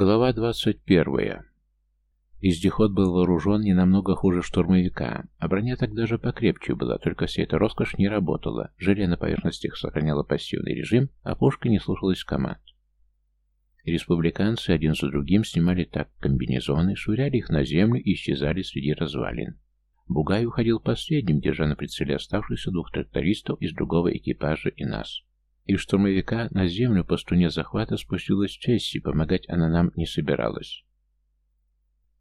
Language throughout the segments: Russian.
Глава 21. Издиход был вооружен не намного хуже штурмовика, а броня так даже покрепче была, только вся эта роскошь не работала, желе на поверхностях сохраняло пассивный режим, а пушка не слушалась команд. Республиканцы один за другим снимали так комбинезоны, швыряли их на землю и исчезали среди развалин. Бугай уходил последним, держа на прицеле оставшихся двух трактористов из другого экипажа и нас. Из штурмовика на землю по струне захвата спустилась Чесси, помогать она нам не собиралась.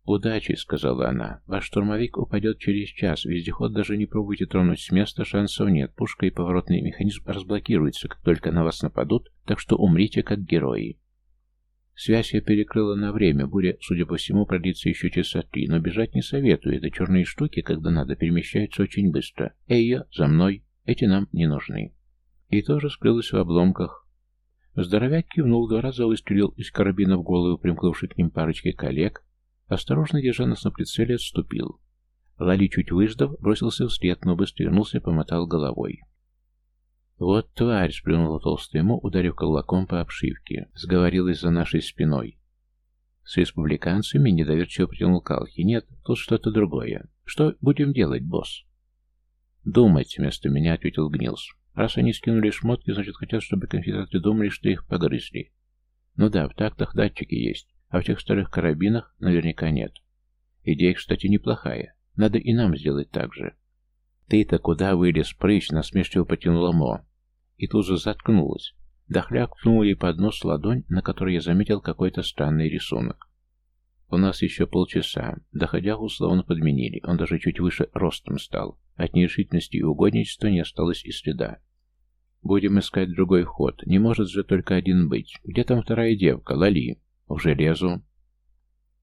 «Удачи», — сказала она. «Ваш штурмовик упадет через час. Вездеход даже не пробуйте тронуть с места, шансов нет. Пушка и поворотный механизм разблокируются, как только на вас нападут, так что умрите как герои». Связь я перекрыла на время. Буря, судя по всему, продлится еще часа три, но бежать не советую. Это черные штуки, когда надо, перемещаются очень быстро. Эй, за мной. Эти нам не нужны и тоже скрылась в обломках. Здоровяк кивнул, два раза выстрелил из карабина в голову примкнувший к ним парочки коллег, осторожно держа нас на прицеле, отступил. Лали, чуть выждав, бросился вслед, но быстро вернулся и помотал головой. «Вот тварь!» — сплюнула толстый ему, ударив кулаком по обшивке. Сговорилась за нашей спиной. С республиканцами недоверчиво протянул Калхи. «Нет, тут что-то другое. Что будем делать, босс?» «Думать», — вместо меня ответил Гнилс. Раз они скинули шмотки, значит хотят, чтобы конфедераты думали, что их погрызли. Ну да, в тактах датчики есть, а в тех старых карабинах наверняка нет. Идея, кстати, неплохая. Надо и нам сделать так же. Ты-то куда вылез, прыщ, насмешливо потянула Мо. И тут же заткнулась. Дохляк ткнул ей под нос ладонь, на которой я заметил какой-то странный рисунок. У нас еще полчаса. Доходя, условно подменили. Он даже чуть выше ростом стал. От нерешительности и угодничества не осталось и следа. Будем искать другой вход. Не может же только один быть. Где там вторая девка? Лали. В железу.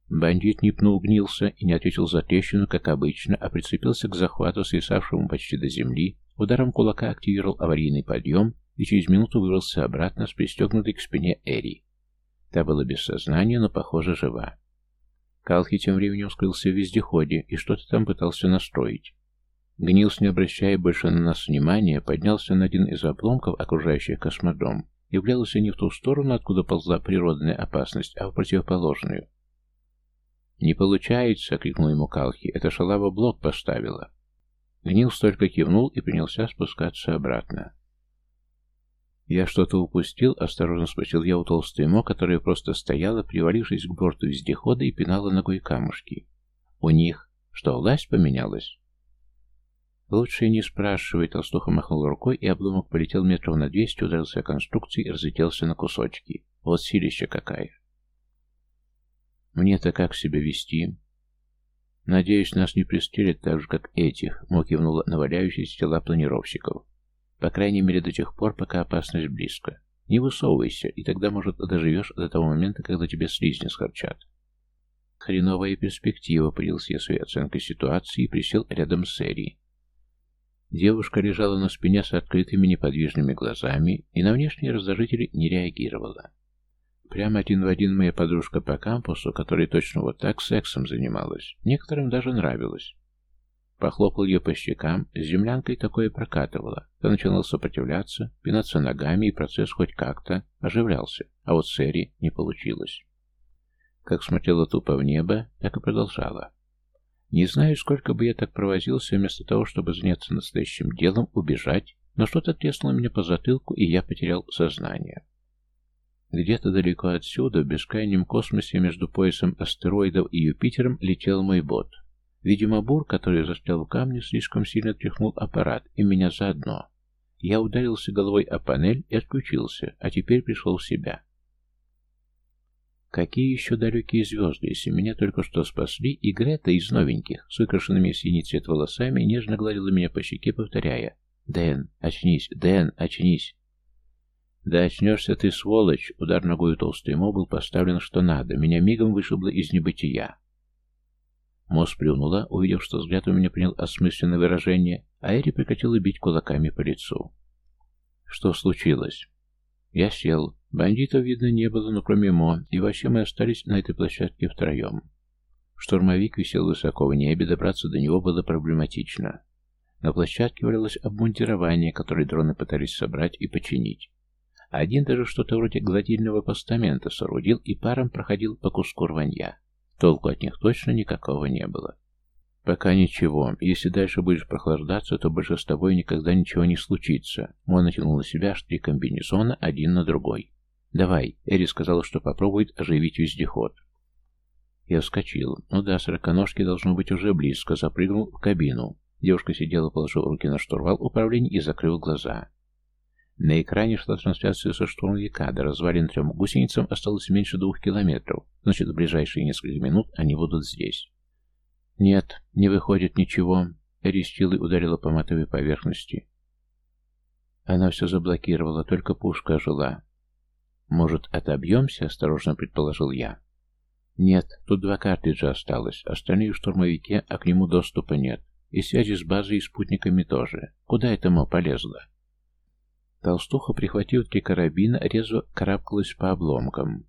Бандит не пнул гнился и не ответил за трещину, как обычно, а прицепился к захвату, свисавшему почти до земли, ударом кулака активировал аварийный подъем и через минуту вырвался обратно с пристегнутой к спине Эри. Та была без сознания, но, похоже, жива. Калхи тем временем скрылся в вездеходе и что-то там пытался настроить. Гнилс, не обращая больше на нас внимания, поднялся на один из обломков, окружающих космодром, и влялся не в ту сторону, откуда ползла природная опасность, а в противоположную. «Не получается!» — крикнул ему Калхи. «Это шалава блок поставила!» Гнилс только кивнул и принялся спускаться обратно. «Я что-то упустил?» — осторожно спросил я у толстой Мо, которая просто стояла, привалившись к борту вездехода и пинала ногой камушки. «У них что, власть поменялась?» «Лучше не спрашивай», — толстуха махнул рукой, и обломок полетел метров на двести, ударился о конструкции и разлетелся на кусочки. Вот силища какая. «Мне-то как себя вести?» «Надеюсь, нас не пристрелят так же, как этих», — Мо кивнула на тела планировщиков. «По крайней мере, до тех пор, пока опасность близко. Не высовывайся, и тогда, может, доживешь до того момента, когда тебе слизни схарчат». «Хреновая перспектива», — поделился я своей оценкой ситуации и присел рядом с Эри. Девушка лежала на спине с открытыми неподвижными глазами и на внешние раздражители не реагировала. Прямо один в один моя подружка по кампусу, которая точно вот так сексом занималась. Некоторым даже нравилось. Похлопал ее по щекам, с землянкой такое прокатывало. Та начинала сопротивляться, пинаться ногами, и процесс хоть как-то оживлялся, а вот с Эри не получилось. Как смотрела тупо в небо, так и продолжала. Не знаю, сколько бы я так провозился, вместо того, чтобы заняться настоящим делом, убежать, но что-то треснуло меня по затылку, и я потерял сознание. Где-то далеко отсюда, в бескрайнем космосе между поясом астероидов и Юпитером, летел мой бот. Видимо, бур, который застрял в камне, слишком сильно тряхнул аппарат, и меня заодно. Я ударился головой о панель и отключился, а теперь пришел в себя. Какие еще далекие звезды, если меня только что спасли, и Грета из новеньких, с выкрашенными в синий цвет волосами, нежно гладила меня по щеке, повторяя «Дэн, очнись! Дэн, очнись!» «Да очнешься ты, сволочь!» Удар ногой толстой мо был поставлен что надо. Меня мигом вышибло из небытия. Мо сплюнула, увидев, что взгляд у меня принял осмысленное выражение, а Эри прекратила бить кулаками по лицу. «Что случилось?» Я сел. Бандитов видно не было, но кроме Мо, и вообще мы остались на этой площадке втроем. Штурмовик висел высоко в небе, добраться до него было проблематично. На площадке валялось обмундирование, которое дроны пытались собрать и починить. Один даже что-то вроде гладильного постамента соорудил и паром проходил по куску рванья. Толку от них точно никакого не было. «Пока ничего. Если дальше будешь прохлаждаться, то больше с тобой никогда ничего не случится». Мо натянул на себя аж три комбинезона, один на другой. «Давай». Эри сказала, что попробует оживить вездеход. Я вскочил. Ну да, сороконожки должно быть уже близко. Запрыгнул в кабину. Девушка сидела, положив руки на штурвал управления и закрыв глаза. На экране шла трансляция со штурмовика. До развалин трем гусеницам осталось меньше двух километров. Значит, в ближайшие несколько минут они будут здесь. Нет, не выходит ничего. Эри с силой ударила по матовой поверхности. Она все заблокировала, только пушка ожила. «Может, отобьемся?» — осторожно предположил я. «Нет, тут два картриджа осталось. Остальные в штурмовике, а к нему доступа нет. И связи с базой и спутниками тоже. Куда это мо полезло?» Толстуха, прихватив три карабина, резво карабкалась по обломкам.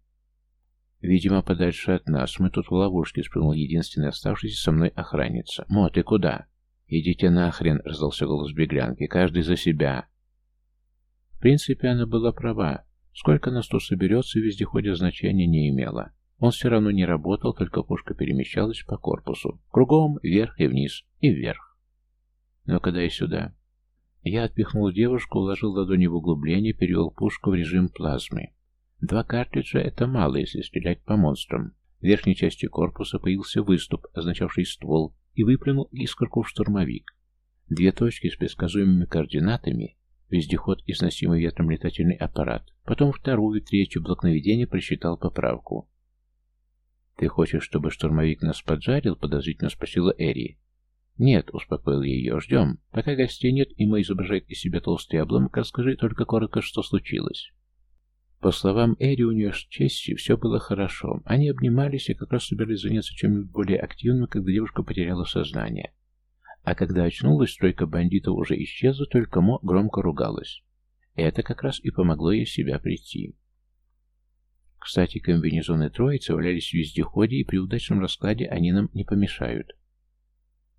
«Видимо, подальше от нас. Мы тут в ловушке», — спрыгнул единственный оставшийся со мной охранница. «Мо, ты куда?» «Идите нахрен», — раздался голос беглянки. «Каждый за себя». В принципе, она была права. Сколько нас тут соберется, вездеходе значения не имело. Он все равно не работал, только пушка перемещалась по корпусу. Кругом, вверх и вниз, и вверх. Но когда и сюда. Я отпихнул девушку, уложил ладони в углубление, перевел пушку в режим плазмы. Два картриджа — это мало, если стрелять по монстрам. В верхней части корпуса появился выступ, означавший ствол, и выплюнул искорку в штурмовик. Две точки с предсказуемыми координатами, вездеход и сносимый ветром летательный аппарат, потом вторую, третью блок наведения просчитал поправку. «Ты хочешь, чтобы штурмовик нас поджарил?» — подозрительно спросила Эри. «Нет», — успокоил ее, — «ждем. Пока гостей нет, и мы изображает из себя толстый обломок, расскажи только коротко, что случилось». По словам Эри, у нее с честью все было хорошо. Они обнимались и как раз собирались заняться чем-нибудь более активным, когда девушка потеряла сознание. А когда очнулась, тройка бандитов уже исчезла, только Мо громко ругалась. Это как раз и помогло ей себя прийти. Кстати, комбинезоны троицы валялись в вездеходе, и при удачном раскладе они нам не помешают.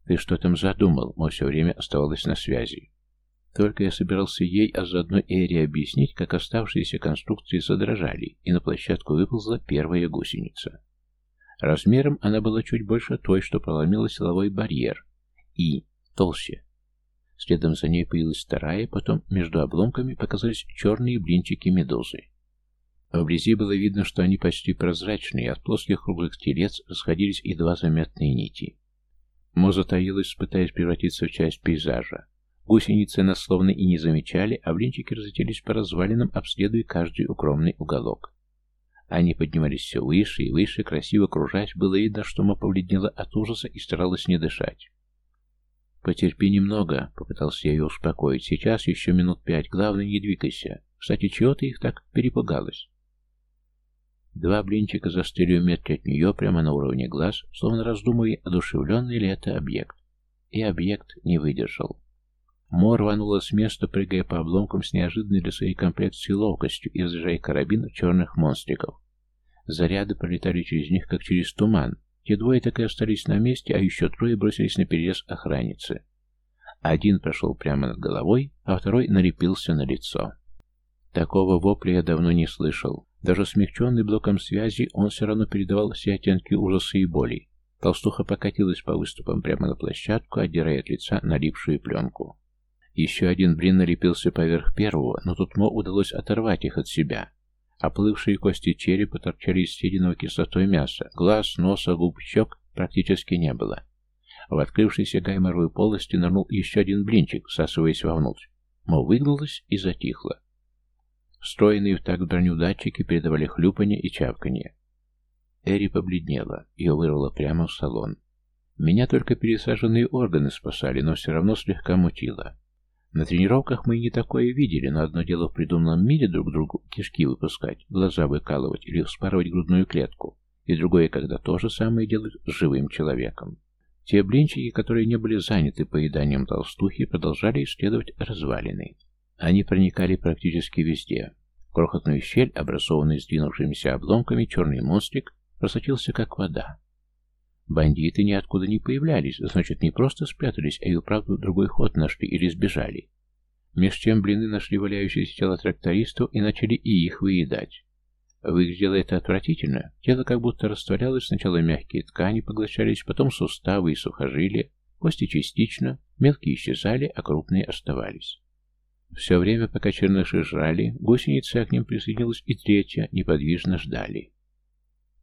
«Ты что там задумал?» Мо все время оставалась на связи. Только я собирался ей, а заодно Эри объяснить, как оставшиеся конструкции задрожали, и на площадку выползла первая гусеница. Размером она была чуть больше той, что проломила силовой барьер, и толще. Следом за ней появилась вторая, потом между обломками показались черные блинчики медузы. Вблизи было видно, что они почти прозрачные, от плоских круглых телец расходились едва заметные нити. Мо затаилась, пытаясь превратиться в часть пейзажа. Гусеницы нас словно и не замечали, а блинчики разлетелись по развалинам, обследуя каждый укромный уголок. Они поднимались все выше и выше, красиво кружась, было видно, что Мо повледнела от ужаса и старалась не дышать. «Потерпи немного», — попытался я ее успокоить. «Сейчас еще минут пять. Главное, не двигайся. Кстати, чего ты их так перепугалась?» Два блинчика застыли в метре от нее, прямо на уровне глаз, словно раздумывая, одушевленный ли это объект. И объект не выдержал. Мо рванула с места, прыгая по обломкам с неожиданной для своей комплекции ловкостью и взрывая карабин черных монстриков. Заряды пролетали через них, как через туман. Те двое так и остались на месте, а еще трое бросились на перерез охранницы. Один прошел прямо над головой, а второй налепился на лицо. Такого вопля я давно не слышал. Даже смягченный блоком связи, он все равно передавал все оттенки ужаса и боли. Толстуха покатилась по выступам прямо на площадку, отдирая от лица налипшую пленку. Еще один блин налепился поверх первого, но тут Мо удалось оторвать их от себя. Оплывшие кости черепа торчали из съеденного кислотой мяса. Глаз, носа, губ, щек практически не было. В открывшейся гайморовой полости нырнул еще один блинчик, всасываясь вовнутрь. Мо выгнулась и затихла. Встроенные в такт броню датчики передавали хлюпанье и чавканье. Эри побледнела, ее вырвало прямо в салон. Меня только пересаженные органы спасали, но все равно слегка мутило. На тренировках мы и не такое видели, но одно дело в придуманном мире друг другу кишки выпускать, глаза выкалывать или вспарывать грудную клетку, и другое, когда то же самое делают с живым человеком. Те блинчики, которые не были заняты поеданием толстухи, продолжали исследовать развалины. Они проникали практически везде. В крохотную щель, образованную сдвинувшимися обломками, черный монстрик просочился как вода. Бандиты ниоткуда не появлялись, значит, не просто спрятались, а и вправду другой ход нашли или сбежали. Меж тем блины нашли валяющиеся тело трактористов и начали и их выедать. Выглядело это отвратительно. Тело как будто растворялось, сначала мягкие ткани поглощались, потом суставы и сухожилия, кости частично, мелкие исчезали, а крупные оставались. Все время, пока черныши жрали, гусеницы, а к ним присоединилась и третья, неподвижно ждали.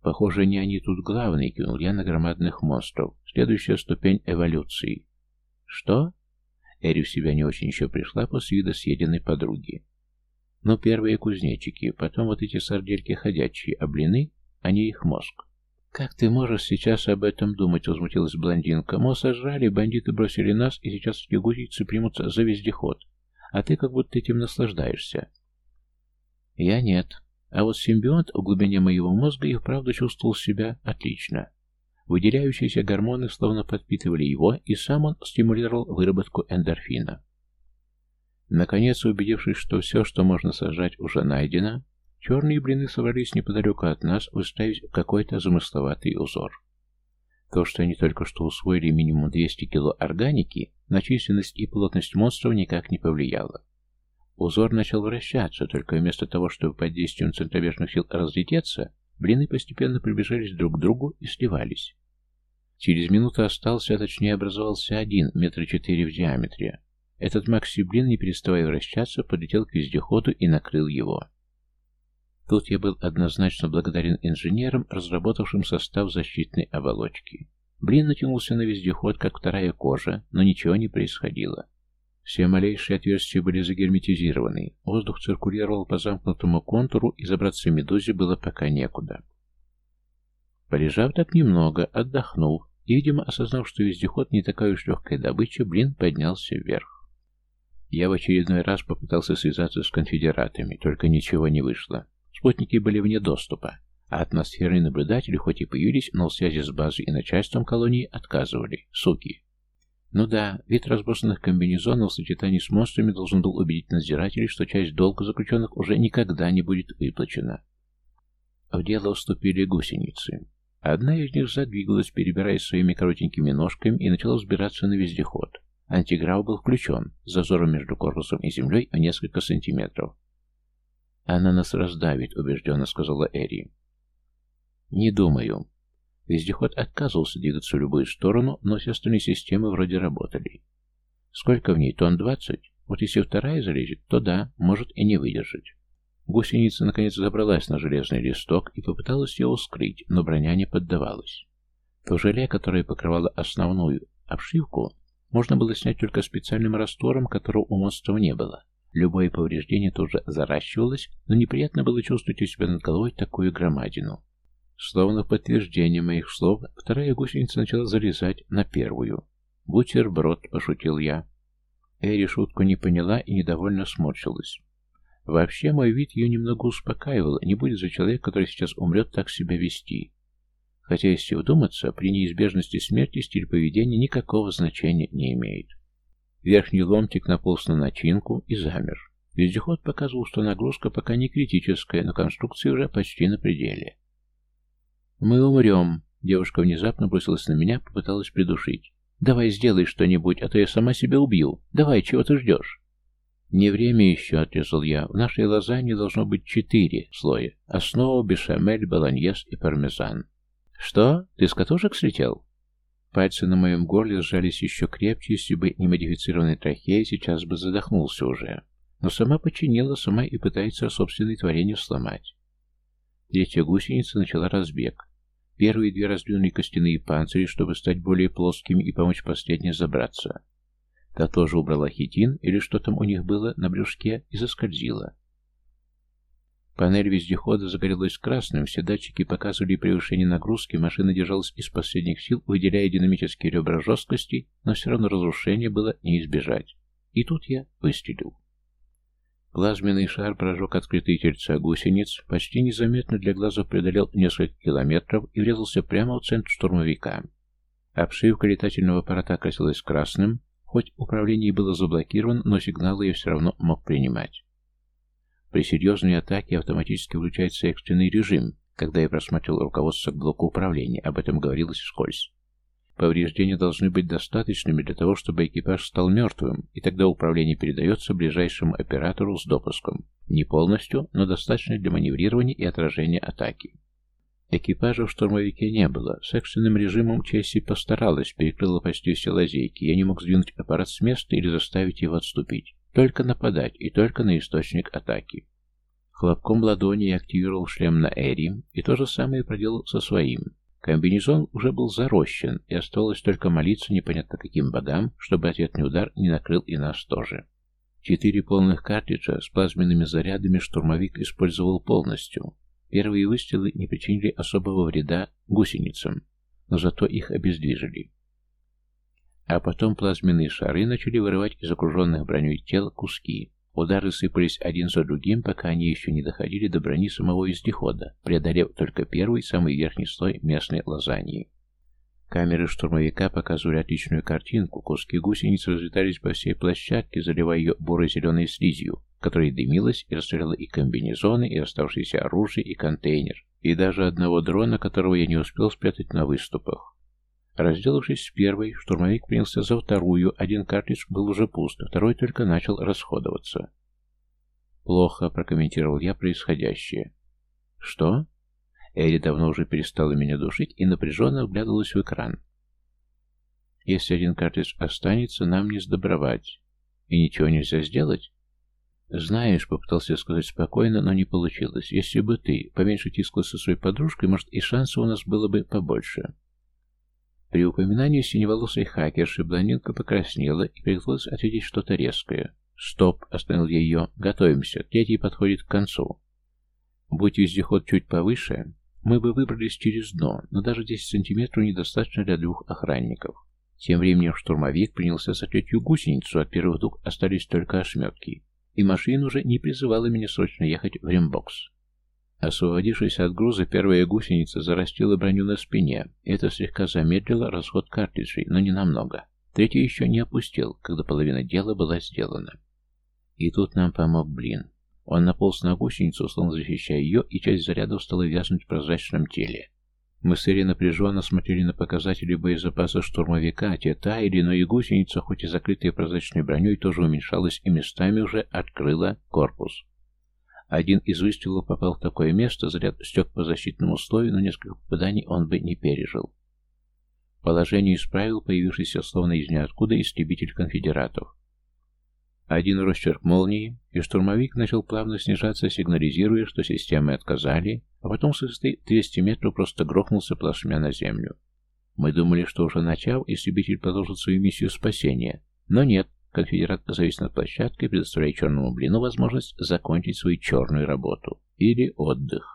Похоже, не они тут главные, кинул я на громадных монстров. Следующая ступень эволюции. Что? Эри в себя не очень еще пришла после вида съеденной подруги. Ну, первые кузнечики, потом вот эти сардельки ходячие, а блины, они их мозг. «Как ты можешь сейчас об этом думать?» — возмутилась блондинка. «Мо сожрали, бандиты бросили нас, и сейчас эти гусеницы примутся за вездеход. А ты как будто этим наслаждаешься». «Я нет. А вот симбионт в глубине моего мозга и вправду чувствовал себя отлично. Выделяющиеся гормоны словно подпитывали его, и сам он стимулировал выработку эндорфина. Наконец, убедившись, что все, что можно сажать, уже найдено, черные блины собрались неподалеку от нас, выставить какой-то замысловатый узор. То, что они только что усвоили минимум 200 кило органики, на численность и плотность монстров никак не повлияло. Узор начал вращаться, только вместо того, чтобы под действием центробежных сил разлететься, блины постепенно приближались друг к другу и сливались. Через минуту остался, а точнее образовался один, метра четыре в диаметре. Этот макси-блин, не переставая вращаться, подлетел к вездеходу и накрыл его. Тут я был однозначно благодарен инженерам, разработавшим состав защитной оболочки. Блин натянулся на вездеход, как вторая кожа, но ничего не происходило. Все малейшие отверстия были загерметизированы, воздух циркулировал по замкнутому контуру, и забраться медузе было пока некуда. Полежав так немного, отдохнув, и, видимо, осознав, что вездеход не такая уж легкая добыча, блин поднялся вверх. Я в очередной раз попытался связаться с конфедератами, только ничего не вышло. Спутники были вне доступа, а атмосферные наблюдатели хоть и появились, но в связи с базой и начальством колонии отказывали. Суки. Ну да, вид разбросанных комбинезонов в сочетании с монстрами должен был убедить надзирателей, что часть долга заключенных уже никогда не будет выплачена. В дело вступили гусеницы. Одна из них задвигалась, перебирая своими коротенькими ножками, и начала взбираться на вездеход. Антиграв был включен, с зазором между корпусом и землей в несколько сантиметров. «Она нас раздавит», — убежденно сказала Эри. «Не думаю. Вездеход отказывался двигаться в любую сторону, но все остальные системы вроде работали. Сколько в ней? Тонн двадцать? Вот если вторая залезет, то да, может и не выдержать. Гусеница наконец забралась на железный листок и попыталась его скрыть, но броня не поддавалась. То желе, которое покрывало основную обшивку, можно было снять только специальным раствором, которого у монстров не было. Любое повреждение тоже заращивалось, но неприятно было чувствовать у себя над головой такую громадину. Словно в подтверждение моих слов, вторая гусеница начала залезать на первую. «Бутерброд», — пошутил я. Эри шутку не поняла и недовольно сморщилась. Вообще, мой вид ее немного успокаивал, не будет же человек, который сейчас умрет, так себя вести. Хотя, если вдуматься, при неизбежности смерти стиль поведения никакого значения не имеет. Верхний ломтик наполз на начинку и замер. Вездеход показывал, что нагрузка пока не критическая, но конструкция уже почти на пределе. «Мы умрем!» Девушка внезапно бросилась на меня, попыталась придушить. «Давай сделай что-нибудь, а то я сама себя убью. Давай, чего ты ждешь?» «Не время еще», — отрезал я. «В нашей лазанье должно быть четыре слоя. Основа, бешамель, баланьес и пармезан». «Что? Ты с катушек слетел?» Пальцы на моем горле сжались еще крепче, если бы не модифицированная трахея, сейчас бы задохнулся уже. Но сама починила, сама и пытается собственное творение сломать. Третья гусеница начала разбег. Первые две раздвинули костяные панцири, чтобы стать более плоскими и помочь последней забраться. Та тоже убрала хитин, или что там у них было, на брюшке и заскользила. Панель вездехода загорелась красным, все датчики показывали превышение нагрузки, машина держалась из последних сил, выделяя динамические ребра жесткости, но все равно разрушение было не избежать. И тут я выстрелил. Плазменный шар прожег открытые тельца гусениц, почти незаметно для глаза преодолел несколько километров и врезался прямо в центр штурмовика. Обшивка летательного аппарата окрасилась красным, хоть управление было заблокировано, но сигналы я все равно мог принимать. При серьезной атаке автоматически включается экстренный режим, когда я просматривал руководство к блоку управления, об этом говорилось вскользь. Повреждения должны быть достаточными для того, чтобы экипаж стал мертвым, и тогда управление передается ближайшему оператору с допуском. Не полностью, но достаточно для маневрирования и отражения атаки. Экипажа в штурмовике не было. С экстренным режимом Чесси постаралась, перекрыла почти все лазейки. Я не мог сдвинуть аппарат с места или заставить его отступить. Только нападать и только на источник атаки. Хлопком ладони я активировал шлем на Эри, и то же самое проделал со своим. Комбинезон уже был зарощен, и оставалось только молиться непонятно каким богам, чтобы ответный удар не накрыл и нас тоже. Четыре полных картриджа с плазменными зарядами штурмовик использовал полностью. Первые выстрелы не причинили особого вреда гусеницам, но зато их обездвижили. А потом плазменные шары начали вырывать из окруженных броней тел куски, Удары сыпались один за другим, пока они еще не доходили до брони самого издихода, преодолев только первый, самый верхний слой местной лазаньи. Камеры штурмовика показывали отличную картинку. Куски гусениц разлетались по всей площадке, заливая ее буро-зеленой слизью, которая дымилась и расстреляла и комбинезоны, и оставшиеся оружие, и контейнер, и даже одного дрона, которого я не успел спрятать на выступах. Разделавшись с первой, штурмовик принялся за вторую, один картридж был уже пуст, второй только начал расходоваться. «Плохо», — прокомментировал я происходящее. «Что?» Эри давно уже перестала меня душить и напряженно вглядывалась в экран. «Если один картридж останется, нам не сдобровать. И ничего нельзя сделать?» «Знаешь», — попытался сказать спокойно, но не получилось. «Если бы ты поменьше тискал со своей подружкой, может, и шансов у нас было бы побольше». При упоминании синеволосой хакерши блондинка покраснела и приготовилась ответить что-то резкое. «Стоп!» — остановил я ее. «Готовимся. Третий подходит к концу. Будь вездеход чуть повыше, мы бы выбрались через дно, но даже 10 сантиметров недостаточно для двух охранников». Тем временем штурмовик принялся за третью гусеницу, от первых дуг остались только ошметки, и машина уже не призывала меня срочно ехать в рембокс. Освободившись от груза, первая гусеница зарастила броню на спине. Это слегка замедлило расход картриджей, но не намного. Третий еще не опустил, когда половина дела была сделана. И тут нам помог Блин. Он наполз на гусеницу, условно защищая ее, и часть зарядов стала вязнуть в прозрачном теле. Мы с Эри напряженно смотрели на показатели боезапаса штурмовика, те таяли, но и гусеница, хоть и закрытая прозрачной броней, тоже уменьшалась и местами уже открыла корпус. Один из выстрелов попал в такое место, заряд стек по защитному слою, но несколько попаданий он бы не пережил. Положение исправил появившийся словно из ниоткуда истребитель конфедератов. Один росчерк молнии, и штурмовик начал плавно снижаться, сигнализируя, что системы отказали, а потом с высоты 200 метров просто грохнулся плашмя на землю. Мы думали, что уже начав, истребитель продолжит свою миссию спасения, но нет, Конфедерат завис над площадкой, предоставляя черному блину возможность закончить свою черную работу или отдых.